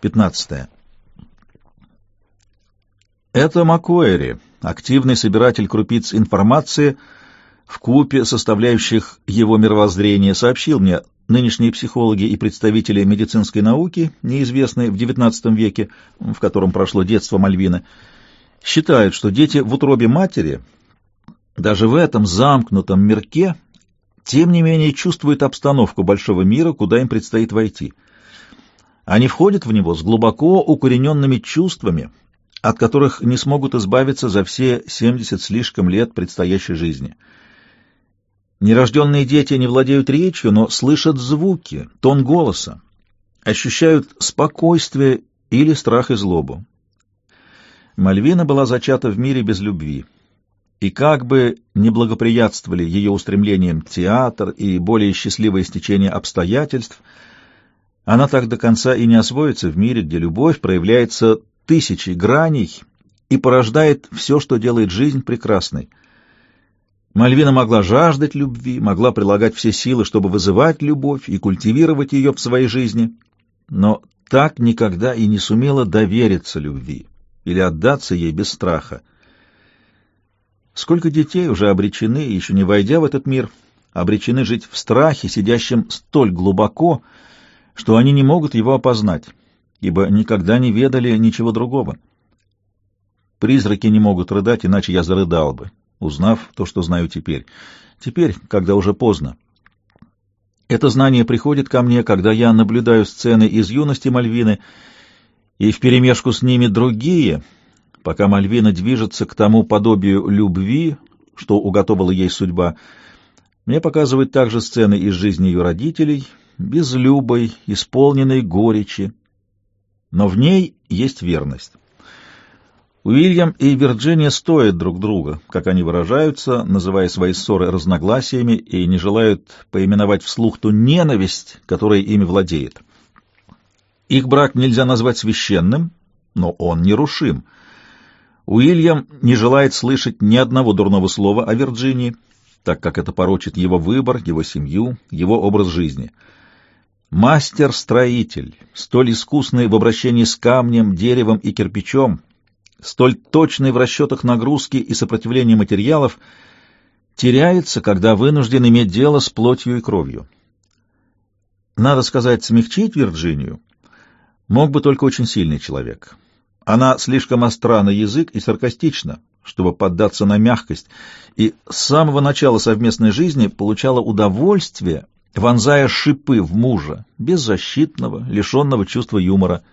15. Это Макуэри, активный собиратель крупиц информации, в купе составляющих его мировоззрение, сообщил мне, нынешние психологи и представители медицинской науки, неизвестные в XIX веке, в котором прошло детство Мальвины, считают, что дети в утробе матери, даже в этом замкнутом мирке, тем не менее чувствуют обстановку большого мира, куда им предстоит войти. Они входят в него с глубоко укорененными чувствами, от которых не смогут избавиться за все 70 слишком лет предстоящей жизни. Нерожденные дети не владеют речью, но слышат звуки, тон голоса, ощущают спокойствие или страх и злобу. Мальвина была зачата в мире без любви, и как бы не благоприятствовали ее устремлениям театр и более счастливое стечение обстоятельств, она так до конца и не освоится в мире, где любовь проявляется тысячи граней и порождает все, что делает жизнь прекрасной. Мальвина могла жаждать любви, могла прилагать все силы, чтобы вызывать любовь и культивировать ее в своей жизни, но так никогда и не сумела довериться любви или отдаться ей без страха. Сколько детей уже обречены, еще не войдя в этот мир, обречены жить в страхе, сидящем столь глубоко, что они не могут его опознать ибо никогда не ведали ничего другого. Призраки не могут рыдать, иначе я зарыдал бы, узнав то, что знаю теперь. Теперь, когда уже поздно. Это знание приходит ко мне, когда я наблюдаю сцены из юности Мальвины и вперемешку с ними другие, пока Мальвина движется к тому подобию любви, что уготовала ей судьба. Мне показывают также сцены из жизни ее родителей, безлюбой, исполненной горечи, но в ней есть верность. Уильям и Вирджиния стоят друг друга, как они выражаются, называя свои ссоры разногласиями и не желают поименовать вслух ту ненависть, которая ими владеет. Их брак нельзя назвать священным, но он нерушим. Уильям не желает слышать ни одного дурного слова о Вирджинии, так как это порочит его выбор, его семью, его образ жизни — Мастер-строитель, столь искусный в обращении с камнем, деревом и кирпичом, столь точный в расчетах нагрузки и сопротивления материалов, теряется, когда вынужден иметь дело с плотью и кровью. Надо сказать, смягчить Вирджинию мог бы только очень сильный человек. Она слишком остра на язык и саркастична, чтобы поддаться на мягкость, и с самого начала совместной жизни получала удовольствие вонзая шипы в мужа, беззащитного, лишенного чувства юмора —